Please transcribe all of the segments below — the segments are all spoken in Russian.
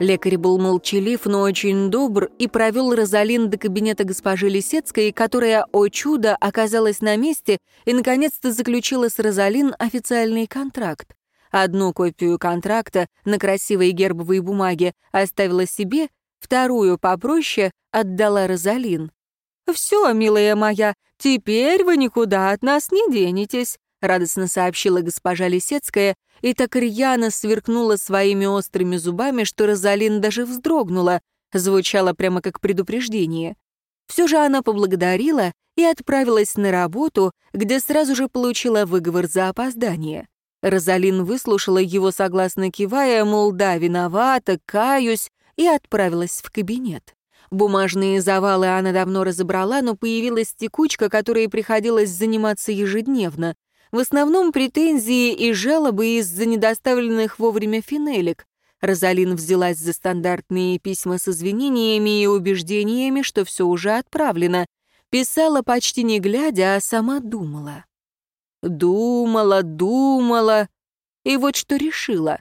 Лекарь был молчалив, но очень добр и провел Розалин до кабинета госпожи Лисецкой, которая, о чудо, оказалась на месте и, наконец-то, заключила с Розалин официальный контракт. Одну копию контракта на красивой гербовой бумаге оставила себе, вторую попроще отдала Розалин. «Все, милая моя, теперь вы никуда от нас не денетесь», радостно сообщила госпожа Лисецкая и так рьяно сверкнула своими острыми зубами, что Розалин даже вздрогнула, звучало прямо как предупреждение. Все же она поблагодарила и отправилась на работу, где сразу же получила выговор за опоздание. Розалин выслушала его согласно кивая, мол, да, виновата, каюсь, и отправилась в кабинет. Бумажные завалы она давно разобрала, но появилась текучка, которой приходилось заниматься ежедневно. В основном претензии и жалобы из-за недоставленных вовремя финелек. Розалин взялась за стандартные письма с извинениями и убеждениями, что все уже отправлено. Писала почти не глядя, а сама думала. Думала, думала, и вот что решила.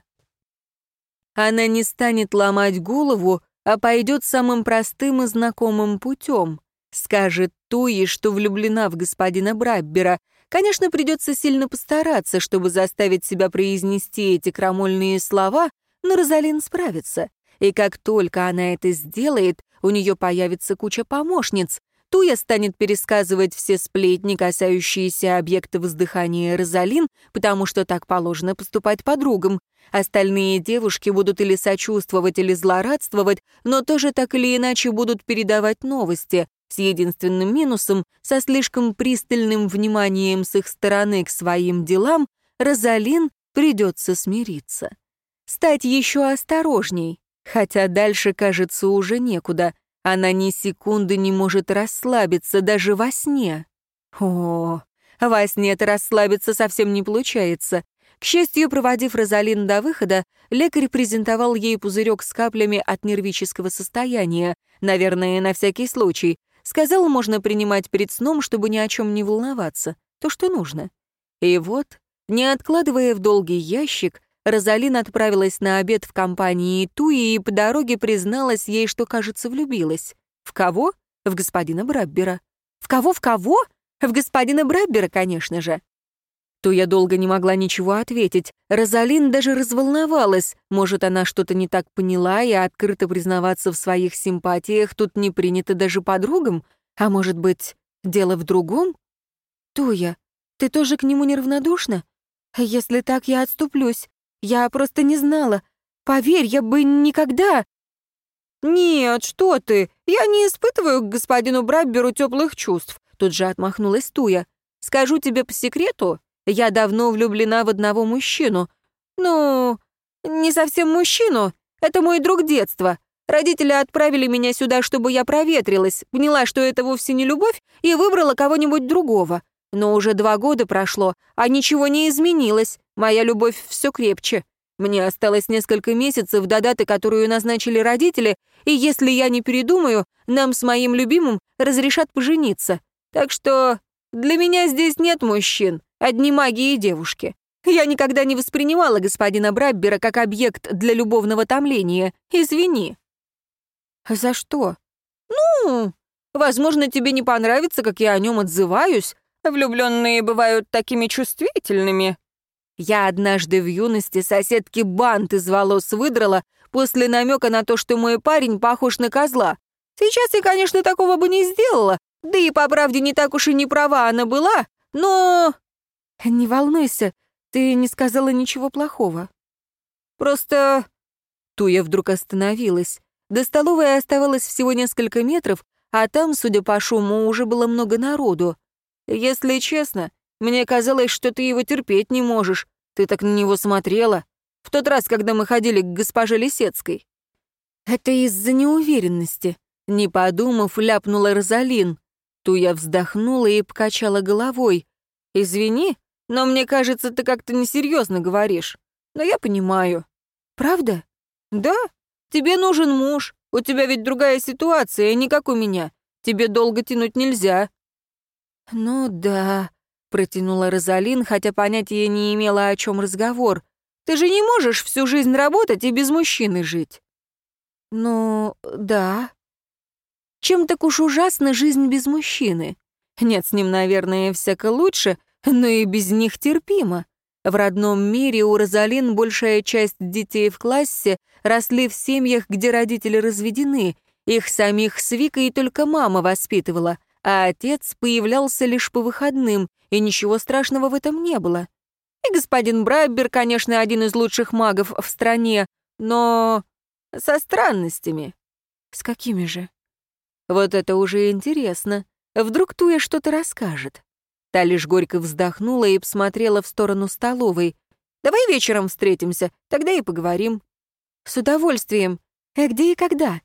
Она не станет ломать голову, а пойдет самым простым и знакомым путем. Скажет Туи, что влюблена в господина Браббера. Конечно, придется сильно постараться, чтобы заставить себя произнести эти крамольные слова, но Розалин справится. И как только она это сделает, у нее появится куча помощниц. Туя станет пересказывать все сплетни, касающиеся объекта воздыхания Розалин, потому что так положено поступать подругам. Остальные девушки будут или сочувствовать, или злорадствовать, но тоже так или иначе будут передавать новости, с единственным минусом, со слишком пристальным вниманием с их стороны к своим делам, Розалин придется смириться. Стать еще осторожней, хотя дальше, кажется, уже некуда. Она ни секунды не может расслабиться даже во сне. О, во сне-то расслабиться совсем не получается. К счастью, проводив Розалин до выхода, лекарь презентовал ей пузырек с каплями от нервического состояния, наверное, на всякий случай. Сказал, можно принимать перед сном, чтобы ни о чем не волноваться. То, что нужно. И вот, не откладывая в долгий ящик, Розалин отправилась на обед в компании Туи и по дороге призналась ей, что, кажется, влюбилась. В кого? В господина Браббера. В кого, в кого? В господина Браббера, конечно же. Туя долго не могла ничего ответить. Розалин даже разволновалась. Может, она что-то не так поняла, и открыто признаваться в своих симпатиях тут не принято даже подругам? А может быть, дело в другом? Туя, ты тоже к нему неравнодушна? Если так, я отступлюсь. Я просто не знала. Поверь, я бы никогда...» «Нет, что ты! Я не испытываю к господину Брабберу теплых чувств», тут же отмахнулась Туя. «Скажу тебе по секрету, я давно влюблена в одного мужчину. Ну, не совсем мужчину, это мой друг детства. Родители отправили меня сюда, чтобы я проветрилась, поняла, что это вовсе не любовь, и выбрала кого-нибудь другого. Но уже два года прошло, а ничего не изменилось. Моя любовь все крепче. Мне осталось несколько месяцев до даты, которую назначили родители, и если я не передумаю, нам с моим любимым разрешат пожениться. Так что для меня здесь нет мужчин, одни маги и девушки. Я никогда не воспринимала господина Браббера как объект для любовного томления. Извини». «За что?» «Ну, возможно, тебе не понравится, как я о нем отзываюсь, Влюбленные бывают такими чувствительными. Я однажды в юности соседке бант из волос выдрала после намека на то, что мой парень похож на козла. Сейчас я, конечно, такого бы не сделала, да и, по правде, не так уж и не права она была, но... Не волнуйся, ты не сказала ничего плохого. Просто... Туя вдруг остановилась. До столовой оставалось всего несколько метров, а там, судя по шуму, уже было много народу. Если честно, мне казалось, что ты его терпеть не можешь. Ты так на него смотрела. В тот раз, когда мы ходили к госпоже Лисецкой. Это из-за неуверенности. Не подумав, ляпнула Розалин. Туя вздохнула и покачала головой. «Извини, но мне кажется, ты как-то несерьезно говоришь. Но я понимаю». «Правда?» «Да. Тебе нужен муж. У тебя ведь другая ситуация, не как у меня. Тебе долго тянуть нельзя. «Ну да», — протянула Розалин, хотя понятия не имела, о чем разговор. «Ты же не можешь всю жизнь работать и без мужчины жить». Ну, да. Чем так уж ужасна жизнь без мужчины? Нет, с ним, наверное, всяко лучше, но и без них терпимо. В родном мире у Розалин большая часть детей в классе росли в семьях, где родители разведены. Их самих с Викой только мама воспитывала, а отец появлялся лишь по выходным, и ничего страшного в этом не было. И господин Брайбер, конечно, один из лучших магов в стране, но со странностями. С какими же? Вот это уже интересно. Вдруг Туя что-то расскажет. Та лишь горько вздохнула и посмотрела в сторону столовой. «Давай вечером встретимся, тогда и поговорим». «С удовольствием. А где и когда?»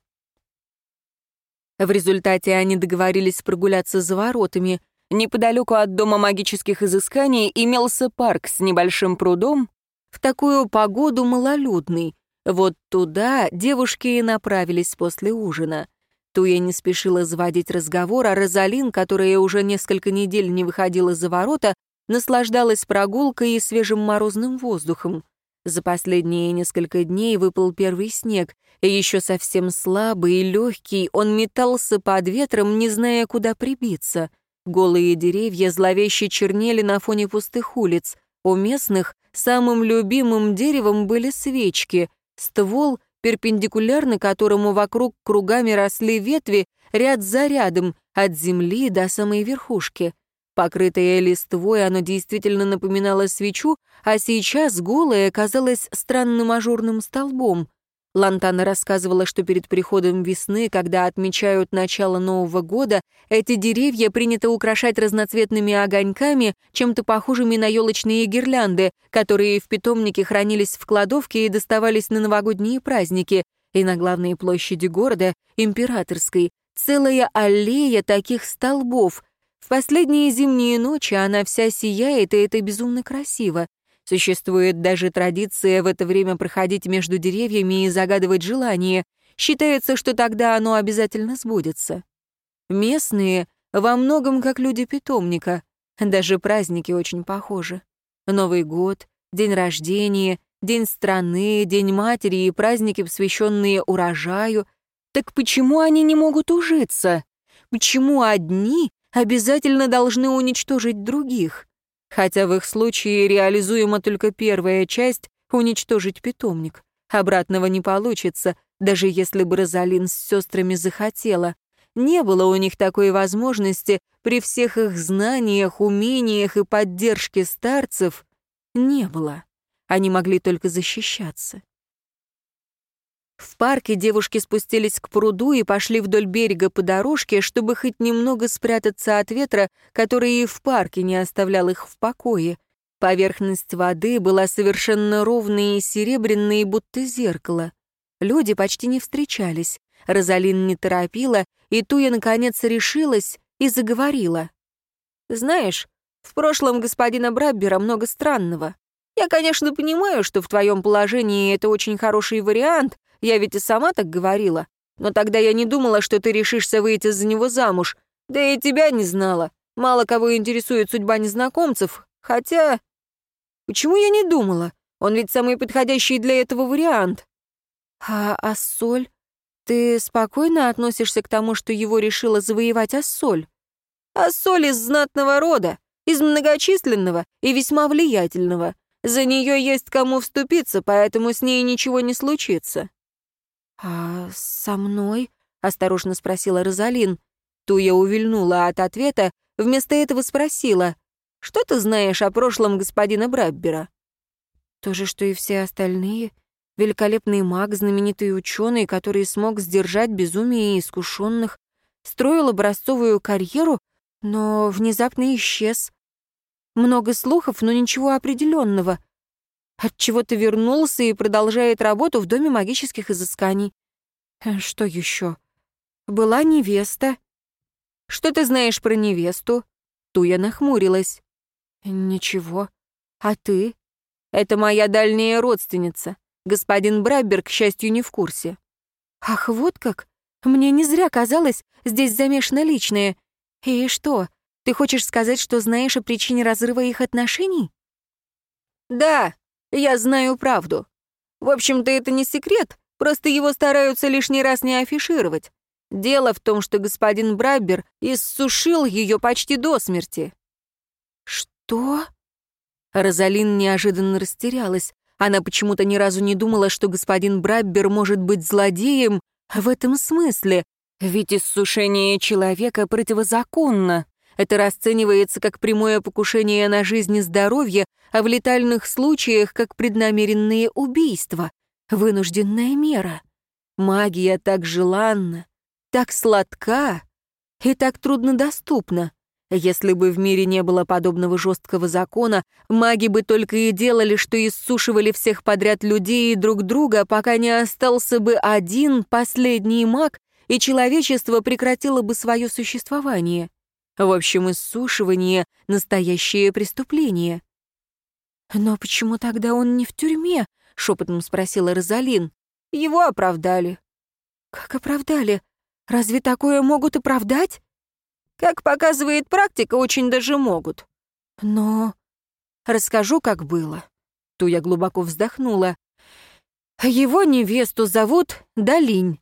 В результате они договорились прогуляться за воротами. Неподалеку от Дома магических изысканий имелся парк с небольшим прудом, в такую погоду малолюдный. Вот туда девушки и направились после ужина. Туя не спешила заводить разговор, а Розалин, которая уже несколько недель не выходила за ворота, наслаждалась прогулкой и свежим морозным воздухом. За последние несколько дней выпал первый снег, и еще совсем слабый и легкий, он метался под ветром, не зная, куда прибиться. Голые деревья зловеще чернели на фоне пустых улиц. У местных самым любимым деревом были свечки. Ствол перпендикулярно которому вокруг кругами росли ветви, ряд за рядом, от земли до самой верхушки. Покрытое листвой, оно действительно напоминало свечу, а сейчас голое казалось странным ажурным столбом. Лантана рассказывала, что перед приходом весны, когда отмечают начало Нового года, эти деревья принято украшать разноцветными огоньками, чем-то похожими на елочные гирлянды, которые в питомнике хранились в кладовке и доставались на новогодние праздники. И на главной площади города, Императорской, целая аллея таких столбов. В последние зимние ночи она вся сияет, и это безумно красиво. Существует даже традиция в это время проходить между деревьями и загадывать желание. Считается, что тогда оно обязательно сбудется. Местные во многом как люди питомника. Даже праздники очень похожи. Новый год, день рождения, день страны, день матери и праздники, посвященные урожаю. Так почему они не могут ужиться? Почему одни обязательно должны уничтожить других? Хотя в их случае реализуема только первая часть — уничтожить питомник. Обратного не получится, даже если бы Розалин с сестрами захотела. Не было у них такой возможности при всех их знаниях, умениях и поддержке старцев. Не было. Они могли только защищаться. В парке девушки спустились к пруду и пошли вдоль берега по дорожке, чтобы хоть немного спрятаться от ветра, который и в парке не оставлял их в покое. Поверхность воды была совершенно ровной и серебряной, будто зеркало. Люди почти не встречались. Розалин не торопила, и Туя, наконец, решилась и заговорила. «Знаешь, в прошлом господина Браббера много странного. Я, конечно, понимаю, что в твоем положении это очень хороший вариант, я ведь и сама так говорила. Но тогда я не думала, что ты решишься выйти за него замуж. Да и тебя не знала. Мало кого интересует судьба незнакомцев. Хотя... Почему я не думала? Он ведь самый подходящий для этого вариант. А Ассоль? Ты спокойно относишься к тому, что его решила завоевать Ассоль? Ассоль из знатного рода, из многочисленного и весьма влиятельного. За нее есть кому вступиться, поэтому с ней ничего не случится. «А со мной?» — осторожно спросила Розалин. Туя увильнула от ответа, вместо этого спросила. «Что ты знаешь о прошлом господина Браббера?» «То же, что и все остальные. Великолепный маг, знаменитый ученый, который смог сдержать безумие искушенных, строил образцовую карьеру, но внезапно исчез. Много слухов, но ничего определенного. Отчего ты вернулся и продолжает работу в Доме магических изысканий. Э, что еще? Была невеста. Что ты знаешь про невесту? Туя нахмурилась. Ничего. А ты? Это моя дальняя родственница. Господин Браббер, к счастью, не в курсе. Ах, вот как? Мне не зря казалось, здесь замешано личное. И что, ты хочешь сказать, что знаешь о причине разрыва их отношений? Да, я знаю правду. В общем-то, это не секрет, Просто его стараются лишний раз не афишировать. Дело в том, что господин Браббер иссушил ее почти до смерти». «Что?» Розалин неожиданно растерялась. Она почему-то ни разу не думала, что господин Браббер может быть злодеем в этом смысле, ведь иссушение человека противозаконно. Это расценивается как прямое покушение на жизнь и здоровье, а в летальных случаях как преднамеренные убийства. Вынужденная мера. Магия так желанна, так сладка и так труднодоступна. Если бы в мире не было подобного жесткого закона, маги бы только и делали, что иссушивали всех подряд людей и друг друга, пока не остался бы один последний маг, и человечество прекратило бы свое существование. В общем, иссушивание — настоящее преступление. «Но почему тогда он не в тюрьме?» — шепотом спросила Розалин. «Его оправдали». «Как оправдали? Разве такое могут оправдать?» Как показывает практика, очень даже могут. Но расскажу, как было. Туя глубоко вздохнула. Его невесту зовут Долинь.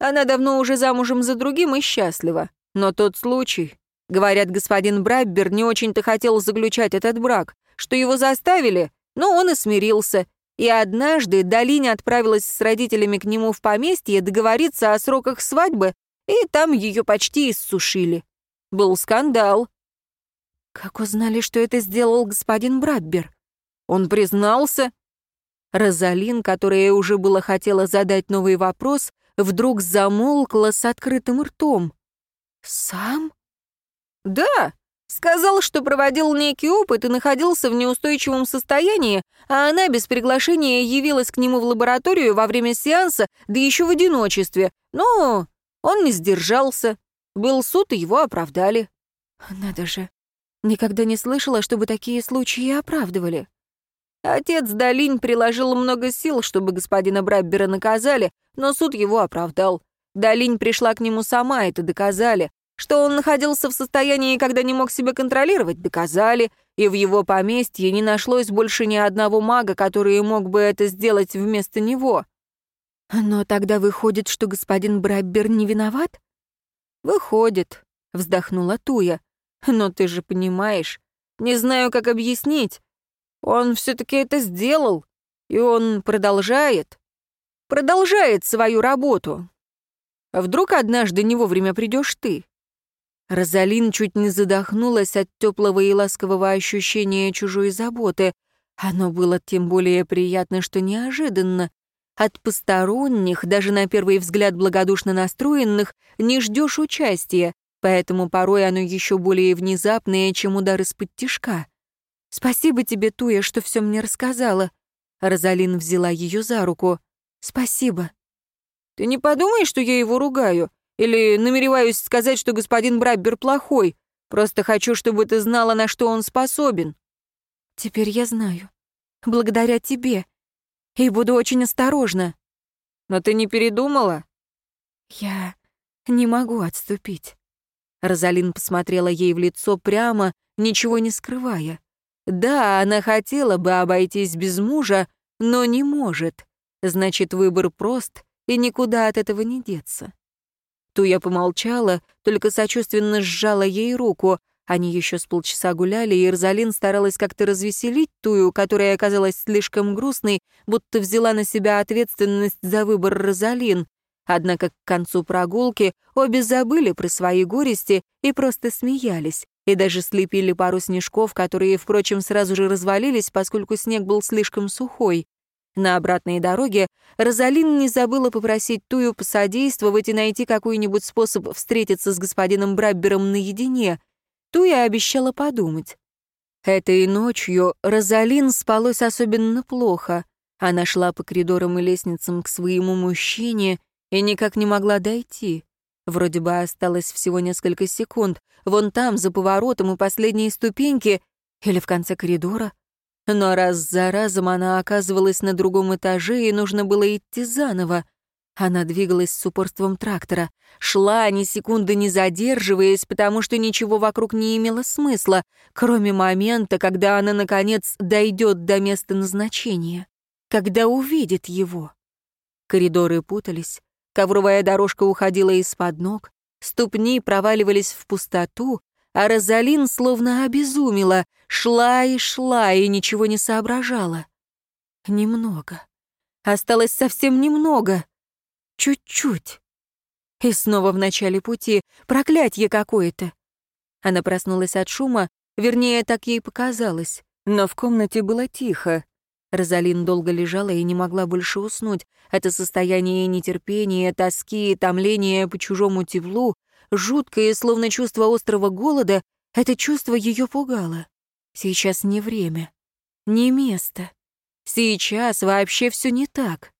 Она давно уже замужем за другим и счастлива. Но тот случай... Говорят, господин Браббер не очень-то хотел заключать этот брак, что его заставили, но он и смирился. И однажды Долинь отправилась с родителями к нему в поместье договориться о сроках свадьбы, и там ее почти иссушили. Был скандал. Как узнали, что это сделал господин Брадбер? Он признался. Розалин, которая уже было хотела задать новый вопрос, вдруг замолкла с открытым ртом. «Сам?» «Да», Сказал, что проводил некий опыт и находился в неустойчивом состоянии, а она без приглашения явилась к нему в лабораторию во время сеанса, да еще в одиночестве. Но он не сдержался. Был суд, и его оправдали. Надо же. Никогда не слышала, чтобы такие случаи оправдывали. Отец Долинь приложил много сил, чтобы господина Браббера наказали, но суд его оправдал. Долинь пришла к нему сама, это доказали. Что он находился в состоянии, когда не мог себя контролировать, доказали, и в его поместье не нашлось больше ни одного мага, который мог бы это сделать вместо него. Но тогда выходит, что господин Браббер не виноват? «Выходит», — вздохнула Туя. «Но ты же понимаешь, не знаю, как объяснить. Он все-таки это сделал, и он продолжает. Продолжает свою работу. Вдруг однажды не вовремя придешь ты?» Розалин чуть не задохнулась от теплого и ласкового ощущения чужой заботы. Оно было тем более приятно, что неожиданно. От посторонних, даже на первый взгляд благодушно настроенных, не ждешь участия, поэтому порой оно еще более внезапное, чем удар из-под тишка. «Спасибо тебе, Туя, что все мне рассказала». Розалин взяла ее за руку. «Спасибо». «Ты не подумай, что я его ругаю? Или намереваюсь сказать, что господин Браббер плохой? Просто хочу, чтобы ты знала, на что он способен». «Теперь я знаю. Благодаря тебе и буду очень осторожна. Но ты не передумала? Я не могу отступить. Розалин посмотрела ей в лицо прямо, ничего не скрывая. Да, она хотела бы обойтись без мужа, но не может. Значит, выбор прост, и никуда от этого не деться. Туя помолчала, только сочувственно сжала ей руку, они еще с полчаса гуляли, и Розалин старалась как-то развеселить Тую, которая оказалась слишком грустной, будто взяла на себя ответственность за выбор Розалин. Однако к концу прогулки обе забыли про свои горести и просто смеялись, и даже слепили пару снежков, которые, впрочем, сразу же развалились, поскольку снег был слишком сухой. На обратной дороге Розалин не забыла попросить Тую посодействовать и найти какой-нибудь способ встретиться с господином Браббером наедине — Туя обещала подумать. Этой ночью Розалин спалось особенно плохо. Она шла по коридорам и лестницам к своему мужчине и никак не могла дойти. Вроде бы осталось всего несколько секунд. Вон там, за поворотом у последней ступеньки или в конце коридора. Но раз за разом она оказывалась на другом этаже, и нужно было идти заново. Она двигалась с упорством трактора, шла, ни секунды не задерживаясь, потому что ничего вокруг не имело смысла, кроме момента, когда она, наконец, дойдет до места назначения, когда увидит его. Коридоры путались, ковровая дорожка уходила из-под ног, ступни проваливались в пустоту, а Розалин словно обезумела, шла и шла и ничего не соображала. Немного. Осталось совсем немного. Чуть-чуть. И снова в начале пути. Проклятье какое-то. Она проснулась от шума, вернее, так ей показалось. Но в комнате было тихо. Розалин долго лежала и не могла больше уснуть. Это состояние нетерпения, тоски, томления по чужому теплу, жуткое, словно чувство острого голода, это чувство ее пугало. Сейчас не время, не место. Сейчас вообще все не так.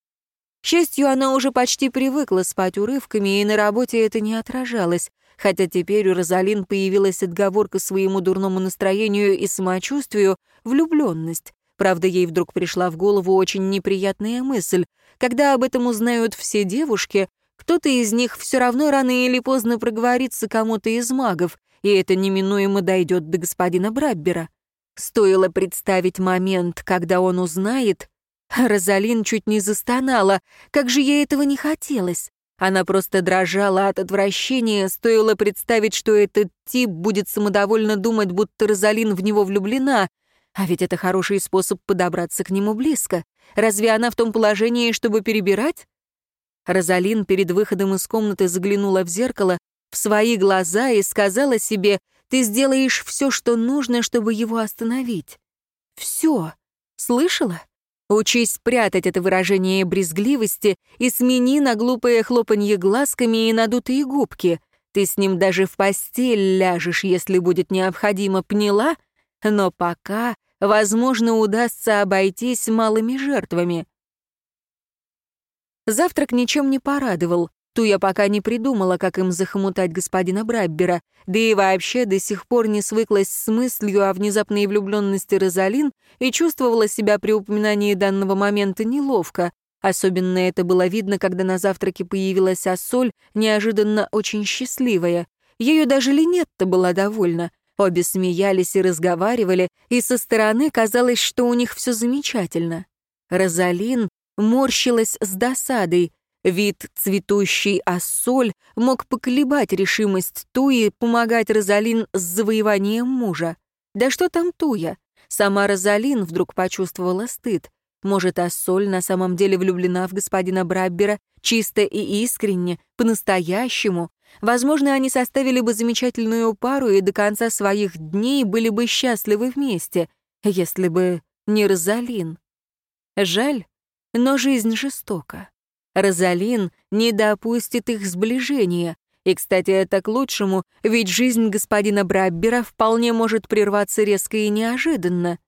К счастью, она уже почти привыкла спать урывками, и на работе это не отражалось, хотя теперь у Розалин появилась отговорка своему дурному настроению и самочувствию — влюбленность. Правда, ей вдруг пришла в голову очень неприятная мысль. Когда об этом узнают все девушки, кто-то из них все равно рано или поздно проговорится кому-то из магов, и это неминуемо дойдет до господина Браббера. Стоило представить момент, когда он узнает, Розалин чуть не застонала, как же ей этого не хотелось. Она просто дрожала от отвращения, стоило представить, что этот тип будет самодовольно думать, будто Розалин в него влюблена, а ведь это хороший способ подобраться к нему близко. Разве она в том положении, чтобы перебирать? Розалин перед выходом из комнаты заглянула в зеркало, в свои глаза и сказала себе, «Ты сделаешь все, что нужно, чтобы его остановить». Все. Слышала? Учись спрятать это выражение брезгливости и смени на глупое хлопанье глазками и надутые губки. Ты с ним даже в постель ляжешь, если будет необходимо, поняла? Но пока, возможно, удастся обойтись малыми жертвами. Завтрак ничем не порадовал. Туя пока не придумала, как им захомутать господина Браббера, да и вообще до сих пор не свыклась с мыслью о внезапной влюбленности Розалин и чувствовала себя при упоминании данного момента неловко. Особенно это было видно, когда на завтраке появилась Ассоль, неожиданно очень счастливая. Ее даже Линетта была довольна. Обе смеялись и разговаривали, и со стороны казалось, что у них все замечательно. Розалин морщилась с досадой. Вид цветущий ассоль мог поколебать решимость Туи помогать Розалин с завоеванием мужа. Да что там Туя? Сама Розалин вдруг почувствовала стыд. Может, Ассоль на самом деле влюблена в господина Браббера чисто и искренне, по-настоящему. Возможно, они составили бы замечательную пару и до конца своих дней были бы счастливы вместе, если бы не Розалин. Жаль, но жизнь жестока. Розалин не допустит их сближения. И, кстати, это к лучшему, ведь жизнь господина Браббера вполне может прерваться резко и неожиданно.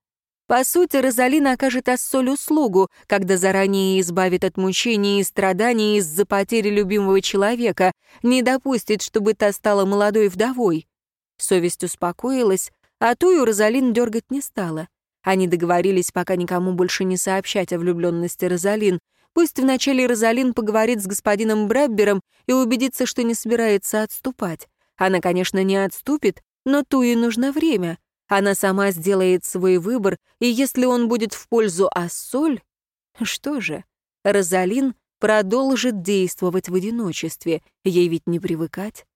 По сути, Розалин окажет Ассоль услугу, когда заранее избавит от мучений и страданий из-за потери любимого человека, не допустит, чтобы та стала молодой вдовой. Совесть успокоилась, а тую Розалин дергать не стала. Они договорились пока никому больше не сообщать о влюбленности Розалин. Пусть вначале Розалин поговорит с господином Браббером и убедится, что не собирается отступать. Она, конечно, не отступит, но Туе нужно время. Она сама сделает свой выбор, и если он будет в пользу Ассоль... Что же, Розалин продолжит действовать в одиночестве, ей ведь не привыкать.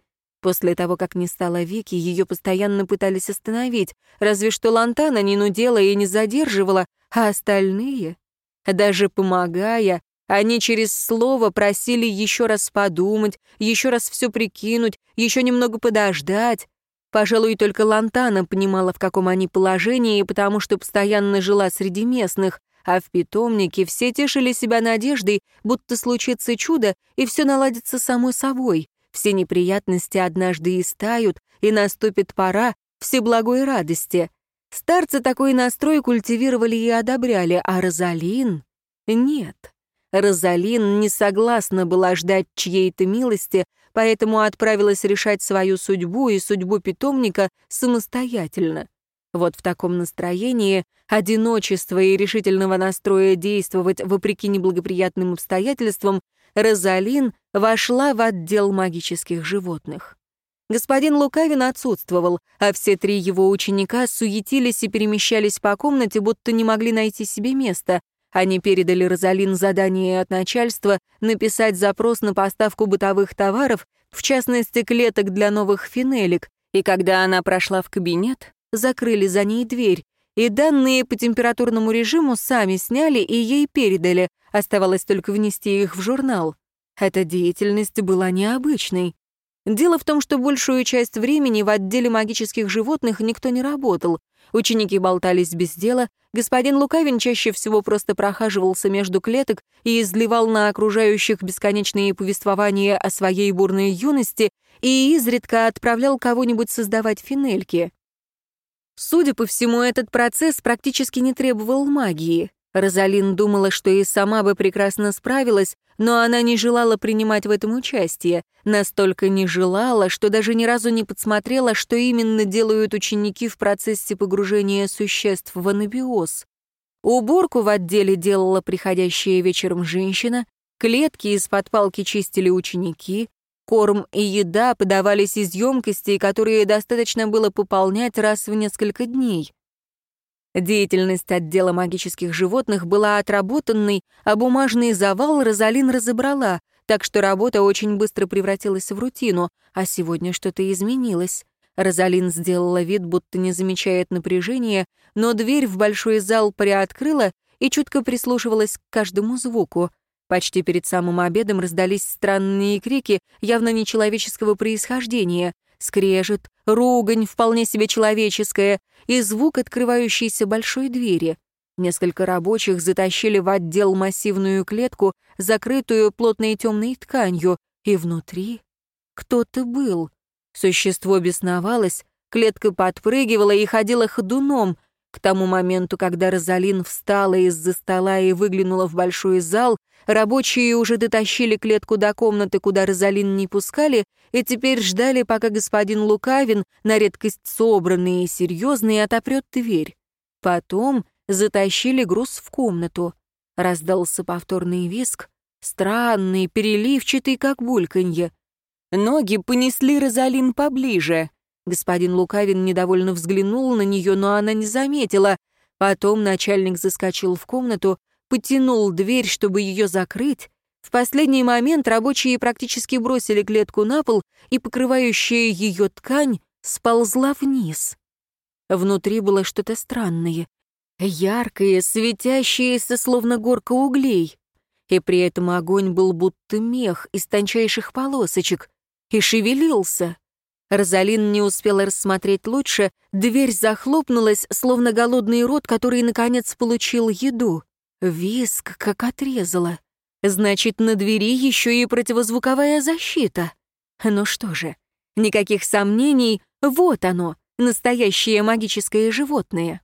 После того, как не стало Вики, ее постоянно пытались остановить, разве что Лантана не нудела и не задерживала, а остальные, даже помогая, они через слово просили еще раз подумать, еще раз все прикинуть, еще немного подождать. Пожалуй, только Лантана понимала, в каком они положении, потому что постоянно жила среди местных, а в питомнике все тешили себя надеждой, будто случится чудо, и все наладится само собой. Все неприятности однажды истают, и наступит пора всеблагой радости. Старцы такой настрой культивировали и одобряли, а Розалин — нет. Розалин не согласна была ждать чьей-то милости, поэтому отправилась решать свою судьбу и судьбу питомника самостоятельно. Вот в таком настроении одиночества и решительного настроя действовать вопреки неблагоприятным обстоятельствам Розалин вошла в отдел магических животных. Господин Лукавин отсутствовал, а все три его ученика суетились и перемещались по комнате, будто не могли найти себе места. Они передали Розалин задание от начальства написать запрос на поставку бытовых товаров, в частности, клеток для новых финелек, и когда она прошла в кабинет, закрыли за ней дверь, и данные по температурному режиму сами сняли и ей передали, оставалось только внести их в журнал. Эта деятельность была необычной. Дело в том, что большую часть времени в отделе магических животных никто не работал. Ученики болтались без дела, господин Лукавин чаще всего просто прохаживался между клеток и изливал на окружающих бесконечные повествования о своей бурной юности и изредка отправлял кого-нибудь создавать финельки. Судя по всему, этот процесс практически не требовал магии. Розалин думала, что и сама бы прекрасно справилась, но она не желала принимать в этом участие. Настолько не желала, что даже ни разу не подсмотрела, что именно делают ученики в процессе погружения существ в анабиоз. Уборку в отделе делала приходящая вечером женщина, клетки из-под палки чистили ученики, корм и еда подавались из емкостей, которые достаточно было пополнять раз в несколько дней. Деятельность отдела магических животных была отработанной, а бумажный завал Розалин разобрала, так что работа очень быстро превратилась в рутину, а сегодня что-то изменилось. Розалин сделала вид, будто не замечает напряжения, но дверь в большой зал приоткрыла и чутко прислушивалась к каждому звуку. Почти перед самым обедом раздались странные крики, явно нечеловеческого происхождения скрежет, ругань вполне себе человеческая и звук открывающейся большой двери. Несколько рабочих затащили в отдел массивную клетку, закрытую плотной темной тканью, и внутри кто-то был. Существо бесновалось, клетка подпрыгивала и ходила ходуном. К тому моменту, когда Розалин встала из-за стола и выглянула в большой зал, Рабочие уже дотащили клетку до комнаты, куда Розалин не пускали, и теперь ждали, пока господин Лукавин, на редкость собранный и серьезный, отопрет дверь. Потом затащили груз в комнату. Раздался повторный виск, странный, переливчатый, как бульканье. Ноги понесли Розалин поближе. Господин Лукавин недовольно взглянул на нее, но она не заметила. Потом начальник заскочил в комнату, потянул дверь, чтобы ее закрыть. В последний момент рабочие практически бросили клетку на пол, и покрывающая ее ткань сползла вниз. Внутри было что-то странное, яркое, светящееся, словно горка углей. И при этом огонь был будто мех из тончайших полосочек и шевелился. Розалин не успела рассмотреть лучше, дверь захлопнулась, словно голодный рот, который, наконец, получил еду. Виск как отрезала. Значит, на двери еще и противозвуковая защита. Ну что же, никаких сомнений, вот оно, настоящее магическое животное.